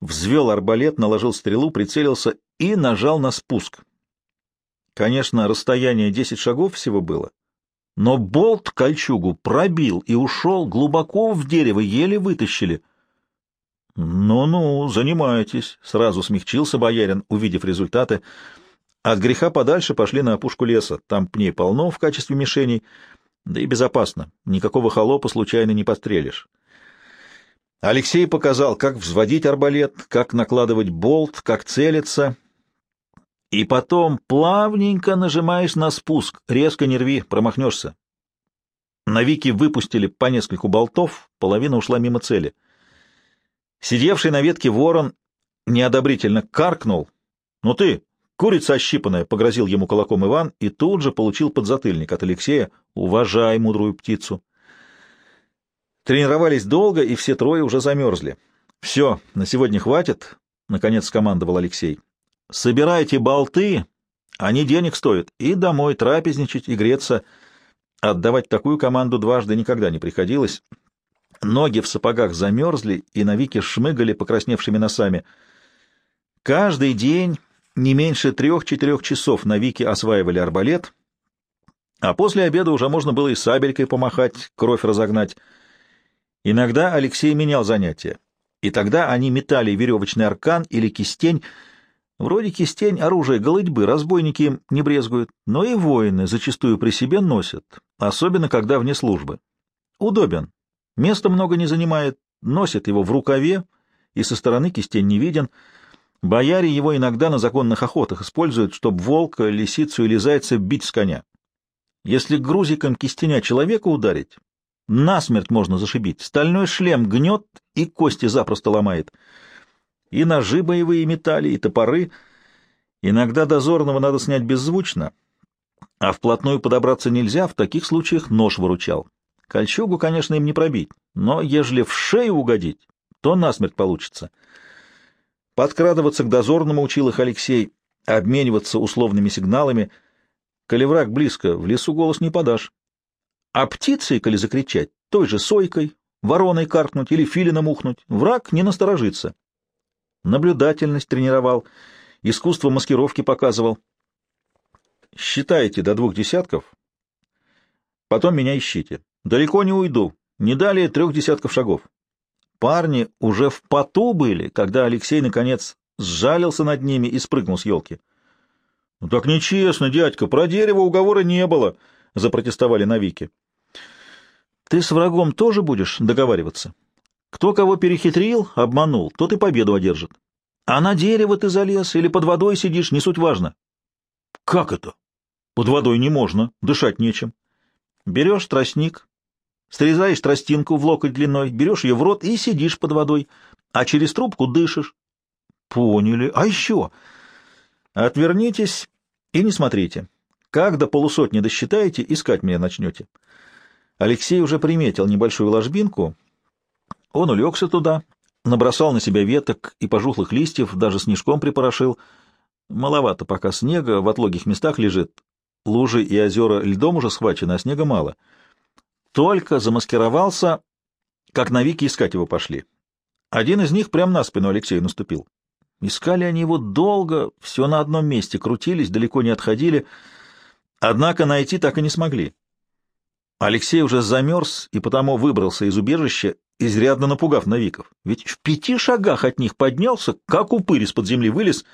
взвел арбалет, наложил стрелу, прицелился и нажал на спуск. Конечно, расстояние десять шагов всего было, но болт кольчугу пробил и ушел глубоко в дерево, еле вытащили. «Ну-ну, занимайтесь», — сразу смягчился боярин, увидев результаты. От греха подальше пошли на опушку леса, там пней полно в качестве мишеней, да и безопасно, никакого холопа случайно не пострелишь. Алексей показал, как взводить арбалет, как накладывать болт, как целиться. И потом плавненько нажимаешь на спуск, резко не рви, промахнешься. Навики выпустили по нескольку болтов, половина ушла мимо цели. Сидевший на ветке ворон неодобрительно каркнул. «Ну ты, курица ощипанная!» — погрозил ему кулаком Иван и тут же получил подзатыльник от Алексея. «Уважай мудрую птицу!» Тренировались долго, и все трое уже замерзли. «Все, на сегодня хватит», — наконец скомандовал Алексей. «Собирайте болты, они денег стоят, и домой трапезничать и греться. Отдавать такую команду дважды никогда не приходилось. Ноги в сапогах замерзли, и навики шмыгали покрасневшими носами. Каждый день не меньше трех-четырех часов навики осваивали арбалет, а после обеда уже можно было и сабелькой помахать, кровь разогнать — Иногда Алексей менял занятия, и тогда они метали веревочный аркан или кистень. Вроде кистень оружие голытьбы, разбойники им не брезгуют, но и воины зачастую при себе носят, особенно когда вне службы. Удобен, места много не занимает, носит его в рукаве, и со стороны кистень не виден. Бояре его иногда на законных охотах используют, чтобы волка, лисицу или зайца бить с коня. Если грузиком кистеня человека ударить, Насмерть можно зашибить. Стальной шлем гнет и кости запросто ломает. И ножи боевые метали, и топоры. Иногда дозорного надо снять беззвучно, а вплотную подобраться нельзя, в таких случаях нож выручал. Кольчугу, конечно, им не пробить, но ежели в шею угодить, то насмерть получится. Подкрадываться к дозорному учил их Алексей, обмениваться условными сигналами. Коли враг близко, в лесу голос не подашь. А птицей, коли закричать, той же сойкой, вороной каркнуть или филином ухнуть, враг не насторожится. Наблюдательность тренировал, искусство маскировки показывал. Считайте до двух десятков, потом меня ищите. Далеко не уйду, не далее трех десятков шагов. Парни уже в поту были, когда Алексей, наконец, сжалился над ними и спрыгнул с елки. — Ну так нечестно, дядька, про дерево уговора не было, — запротестовали навики. Ты с врагом тоже будешь договариваться? Кто кого перехитрил, обманул, тот и победу одержит. А на дерево ты залез или под водой сидишь, не суть важно. Как это? Под водой не можно, дышать нечем. Берешь тростник, срезаешь тростинку в локоть длиной, берешь ее в рот и сидишь под водой, а через трубку дышишь. Поняли. А еще? Отвернитесь и не смотрите. Как до полусотни досчитаете, искать меня начнете. Алексей уже приметил небольшую ложбинку. Он улегся туда, набросал на себя веток и пожухлых листьев, даже снежком припорошил. Маловато пока снега, в отлогих местах лежит. Лужи и озера льдом уже схвачены, а снега мало. Только замаскировался, как навики искать его пошли. Один из них прямо на спину Алексею наступил. Искали они его долго, все на одном месте крутились, далеко не отходили — Однако найти так и не смогли. Алексей уже замерз и потому выбрался из убежища, изрядно напугав Навиков. Ведь в пяти шагах от них поднялся, как упырь из-под земли вылез,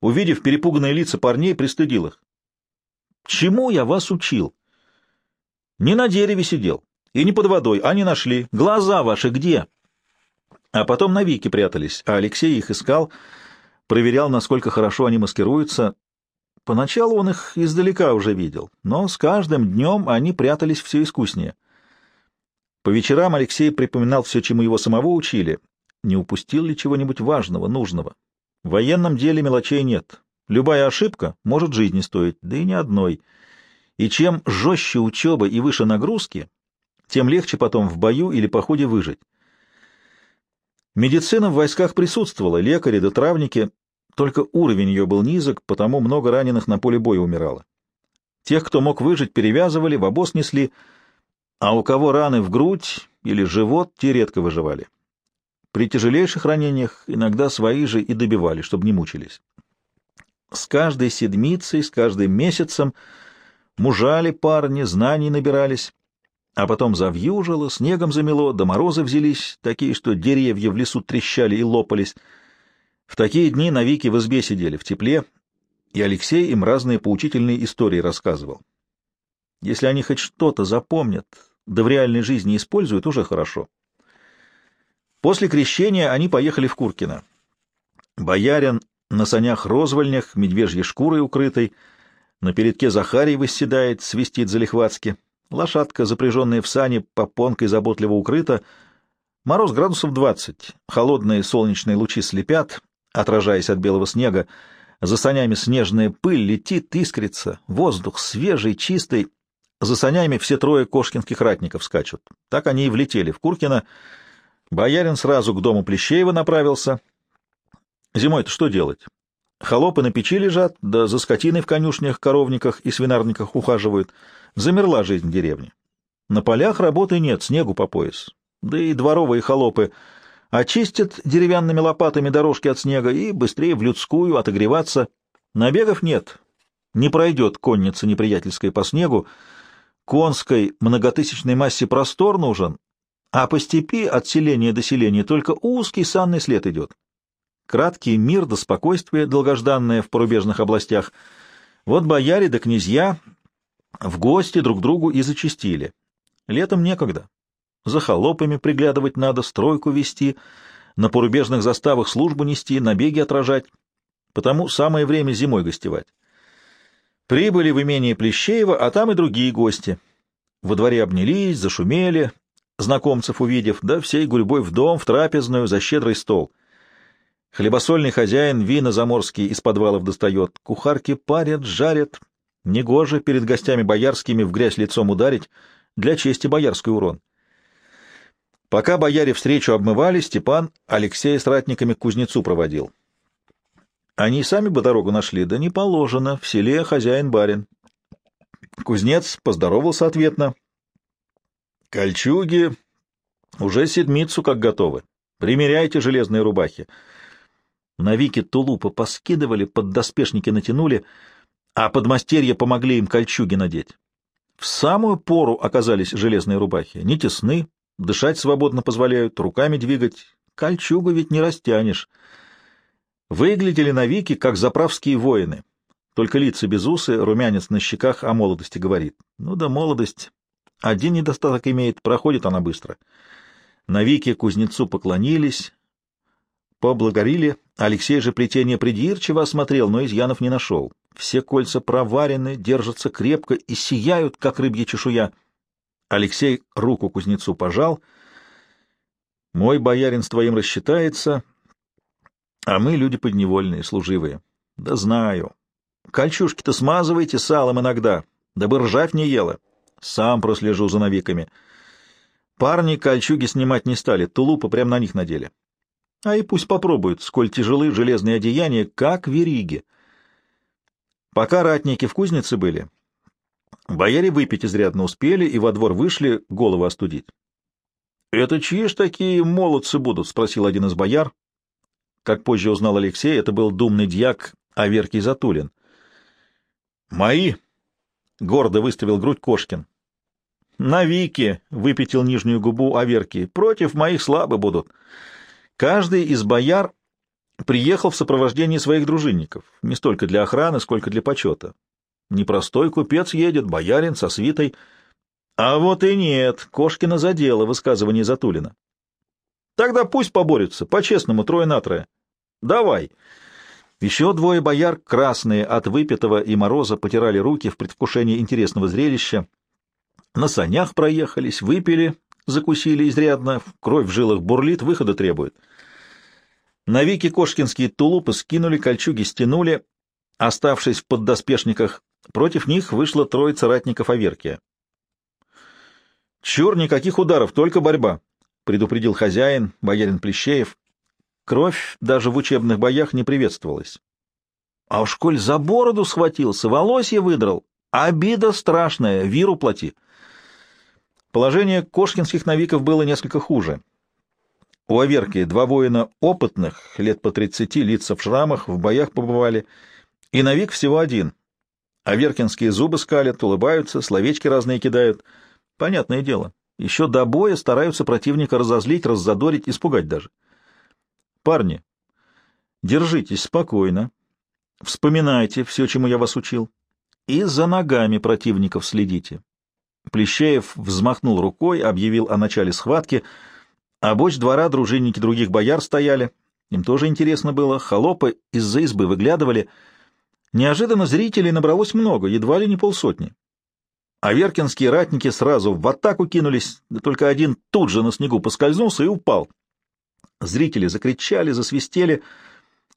увидев перепуганные лица парней, пристыдил их. «Чему я вас учил? Не на дереве сидел, и не под водой, а не нашли. Глаза ваши где?» А потом Навики прятались, а Алексей их искал, проверял, насколько хорошо они маскируются, Поначалу он их издалека уже видел, но с каждым днем они прятались все искуснее. По вечерам Алексей припоминал все, чему его самого учили. Не упустил ли чего-нибудь важного, нужного? В военном деле мелочей нет. Любая ошибка может жизни стоить, да и не одной. И чем жестче учеба и выше нагрузки, тем легче потом в бою или походе выжить. Медицина в войсках присутствовала, лекари да травники, только уровень ее был низок, потому много раненых на поле боя умирало. Тех, кто мог выжить, перевязывали, в обоз несли, а у кого раны в грудь или живот, те редко выживали. При тяжелейших ранениях иногда свои же и добивали, чтобы не мучились. С каждой седмицей, с каждым месяцем мужали парни, знаний набирались, а потом завьюжило, снегом замело, до морозы взялись, такие, что деревья в лесу трещали и лопались — в такие дни навики в избе сидели, в тепле, и Алексей им разные поучительные истории рассказывал. Если они хоть что-то запомнят, да в реальной жизни используют, уже хорошо. После крещения они поехали в Куркино. Боярин на санях-розвольнях, медвежьей шкурой укрытой, на передке Захарий восседает, свистит залихватски. Лошадка, запряженная в сани, попонкой заботливо укрыта. Мороз градусов двадцать, холодные солнечные лучи слепят, отражаясь от белого снега. За санями снежная пыль летит, искрится, воздух свежий, чистый. За санями все трое кошкинских ратников скачут. Так они и влетели в Куркино. Боярин сразу к дому Плещеева направился. Зимой-то что делать? Холопы на печи лежат, да за скотиной в конюшнях, коровниках и свинарниках ухаживают. Замерла жизнь деревни. На полях работы нет, снегу по пояс. Да и дворовые холопы очистят деревянными лопатами дорожки от снега и быстрее в людскую отогреваться. Набегов нет. Не пройдет конница неприятельская по снегу. Конской многотысячной массе простор нужен, а по степи от селения до селения только узкий санный след идет. Краткий мир да спокойствие, долгожданное в порубежных областях. Вот бояре да князья в гости друг другу и зачастили. Летом некогда. За холопами приглядывать надо, стройку вести, на порубежных заставах службу нести, набеги отражать. Потому самое время зимой гостевать. Прибыли в имение Плещеева, а там и другие гости. Во дворе обнялись, зашумели, знакомцев увидев, да всей гурьбой в дом, в трапезную, за щедрый стол. Хлебосольный хозяин вина заморские из подвалов достает, кухарки парят, жарят. Негоже перед гостями боярскими в грязь лицом ударить, для чести боярский урон. Пока бояре встречу обмывали, Степан Алексея с ратниками к кузнецу проводил. Они сами бы дорогу нашли, да не положено, в селе хозяин-барин. Кузнец поздоровался ответно. Кольчуги уже седмицу как готовы. Примеряйте железные рубахи. На Вике тулупы поскидывали, под доспешники натянули, а подмастерья помогли им кольчуги надеть. В самую пору оказались железные рубахи, не тесны, Дышать свободно позволяют, руками двигать. Кольчугу ведь не растянешь. Выглядели навики, как заправские воины. Только лица без усы, румянец на щеках о молодости говорит. Ну да молодость. Один недостаток имеет, проходит она быстро. Навики кузнецу поклонились, поблагодарили. Алексей же плетение придирчиво осмотрел, но изъянов не нашел. Все кольца проварены, держатся крепко и сияют, как рыбья чешуя. Алексей руку кузнецу пожал. «Мой боярин с твоим рассчитается, а мы люди подневольные, служивые. Да знаю. Кольчушки-то смазывайте салом иногда, дабы ржавь не ела. Сам прослежу за навиками. Парни кольчуги снимать не стали, тулупы прямо на них надели. А и пусть попробуют, сколь тяжелы железные одеяния, как вериги. Пока ратники в кузнице были, Бояре выпить изрядно успели и во двор вышли голову остудить. — Это чьи ж такие молодцы будут? — спросил один из бояр. Как позже узнал Алексей, это был думный дьяк Аверкий Затулин. — Мои, гордо выставил грудь Кошкин. Навики, выпятил нижнюю губу Аверки, против моих слабы будут. Каждый из бояр приехал в сопровождении своих дружинников, не столько для охраны, сколько для почета. Непростой купец едет, боярин со свитой. А вот и нет, Кошкина задела высказывание Затулина. Тогда пусть поборются, по-честному, трое на трое. Давай. Еще двое бояр, красные от выпитого и мороза, потирали руки в предвкушении интересного зрелища. На санях проехались, выпили, закусили изрядно, кровь в жилах бурлит, выхода требует. На Вики кошкинские тулупы скинули, кольчуги стянули. Оставшись в поддоспешниках, против них вышла троица ратников Аверкия. «Чур, никаких ударов, только борьба», — предупредил хозяин, боярин Плещеев. Кровь даже в учебных боях не приветствовалась. А уж коль за бороду схватился, волосье выдрал, обида страшная, виру плати. Положение кошкинских навиков было несколько хуже. У Аверки два воина опытных, лет по тридцати, лица в шрамах, в боях побывали, и навик всего один. Аверкинские зубы скалят, улыбаются, словечки разные кидают. Понятное дело, еще до боя стараются противника разозлить, раззадорить, испугать даже. Парни, держитесь спокойно, вспоминайте все, чему я вас учил, и за ногами противников следите. Плещеев взмахнул рукой, объявил о начале схватки, а бочь двора дружинники других бояр стояли. Им тоже интересно было, холопы из-за избы выглядывали. Неожиданно зрителей набралось много, едва ли не полсотни. А веркинские ратники сразу в атаку кинулись, только один тут же на снегу поскользнулся и упал. Зрители закричали, засвистели.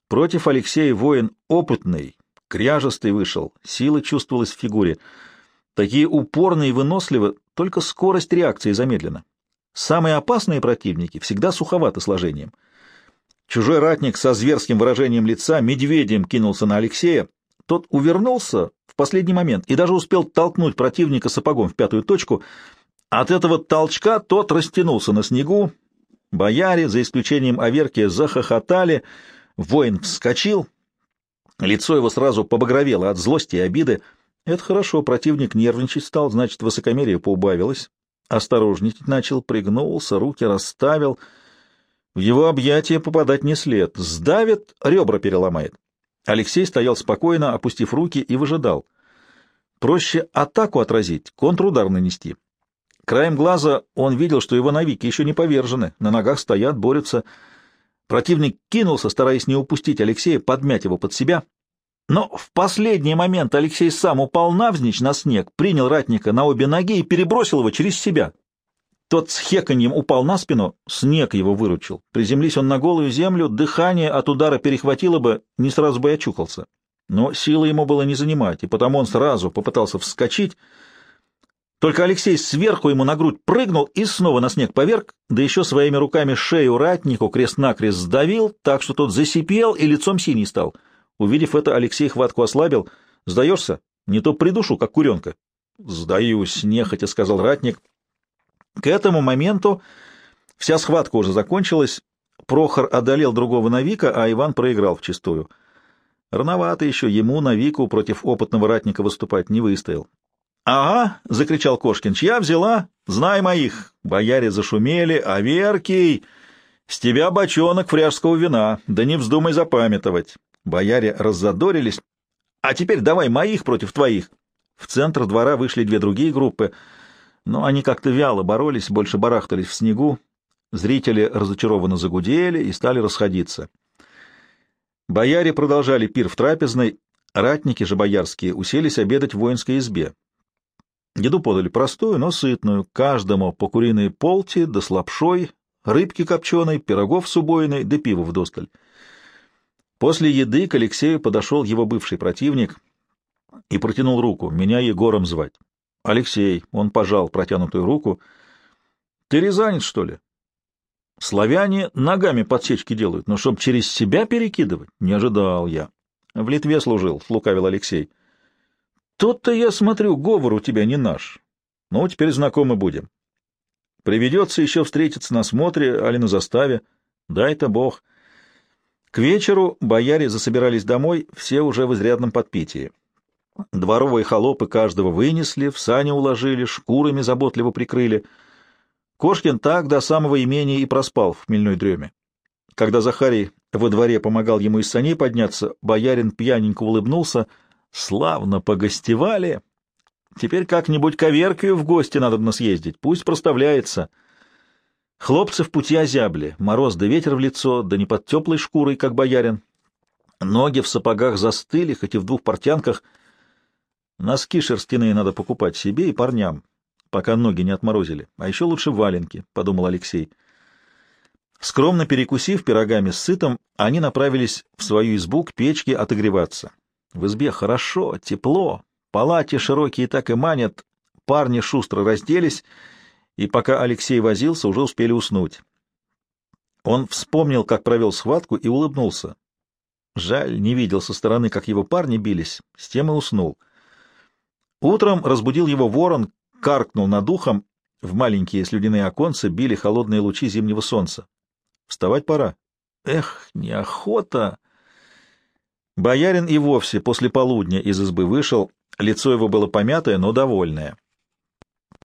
Против Алексея воин опытный, кряжестый вышел, сила чувствовалась в фигуре — Такие упорные и выносливы, только скорость реакции замедлена. Самые опасные противники всегда суховаты сложением. Чужой ратник со зверским выражением лица медведем кинулся на Алексея. Тот увернулся в последний момент и даже успел толкнуть противника сапогом в пятую точку. От этого толчка тот растянулся на снегу. Бояре, за исключением Аверки, захохотали. Воин вскочил. Лицо его сразу побагровело от злости и обиды. Это хорошо, противник нервничать стал, значит, высокомерие поубавилось. Осторожничать начал, пригнулся, руки расставил. В его объятия попадать не след. Сдавит, ребра переломает. Алексей стоял спокойно, опустив руки, и выжидал. Проще атаку отразить, контрудар нанести. Краем глаза он видел, что его навики еще не повержены, на ногах стоят, борются. Противник кинулся, стараясь не упустить Алексея, подмять его под себя — но в последний момент Алексей сам упал навзничь на снег, принял ратника на обе ноги и перебросил его через себя. Тот с хеканьем упал на спину, снег его выручил. Приземлись он на голую землю, дыхание от удара перехватило бы, не сразу бы очухался. Но силы ему было не занимать, и потому он сразу попытался вскочить. Только Алексей сверху ему на грудь прыгнул и снова на снег поверг, да еще своими руками шею ратнику крест-накрест сдавил, так что тот засипел и лицом синий стал — Увидев это, Алексей хватку ослабил. «Сдаешься? Не то придушу, как куренка». «Сдаюсь», — нехотя сказал ратник. К этому моменту вся схватка уже закончилась. Прохор одолел другого Навика, а Иван проиграл вчистую. Рановато еще ему, Навику, против опытного ратника выступать не выстоял. «Ага!» — закричал Кошкин. «Чья взяла? Знай моих!» Бояре зашумели. «Аверкий! С тебя бочонок фряжского вина, да не вздумай запамятовать!» Бояре раззадорились. «А теперь давай моих против твоих!» В центр двора вышли две другие группы, но они как-то вяло боролись, больше барахтались в снегу. Зрители разочарованно загудели и стали расходиться. Бояре продолжали пир в трапезной, ратники же боярские уселись обедать в воинской избе. Еду подали простую, но сытную, каждому по куриной полти да с лапшой, рыбки копченой, пирогов с убойной да пива вдосталь. После еды к Алексею подошел его бывший противник и протянул руку. «Меня Егором звать». «Алексей», — он пожал протянутую руку. «Ты рязанец, что ли?» «Славяне ногами подсечки делают, но чтоб через себя перекидывать, не ожидал я». «В Литве служил», — лукавил Алексей. «Тут-то я смотрю, говор у тебя не наш. Ну, теперь знакомы будем. Приведется еще встретиться на смотре, али на заставе. Дай-то бог». К вечеру бояре засобирались домой, все уже в изрядном подпитии. Дворовые холопы каждого вынесли, в сани уложили, шкурами заботливо прикрыли. Кошкин так до самого имения и проспал в хмельной дреме. Когда Захарий во дворе помогал ему из саней подняться, боярин пьяненько улыбнулся. «Славно погостевали! Теперь как-нибудь к в гости надо бы съездить, пусть проставляется». Хлопцы в пути озябли, мороз да ветер в лицо, да не под теплой шкурой, как боярин. Ноги в сапогах застыли, хоть и в двух портянках. Носки шерстяные надо покупать себе и парням, пока ноги не отморозили. А еще лучше валенки, — подумал Алексей. Скромно перекусив пирогами с сытом, они направились в свою избу к печке отогреваться. В избе хорошо, тепло, палати широкие так и манят, парни шустро разделись — и пока Алексей возился, уже успели уснуть. Он вспомнил, как провел схватку, и улыбнулся. Жаль, не видел со стороны, как его парни бились, с тем и уснул. Утром разбудил его ворон, каркнул над ухом, в маленькие слюдяные оконцы били холодные лучи зимнего солнца. Вставать пора. Эх, неохота! Боярин и вовсе после полудня из избы вышел, лицо его было помятое, но довольное.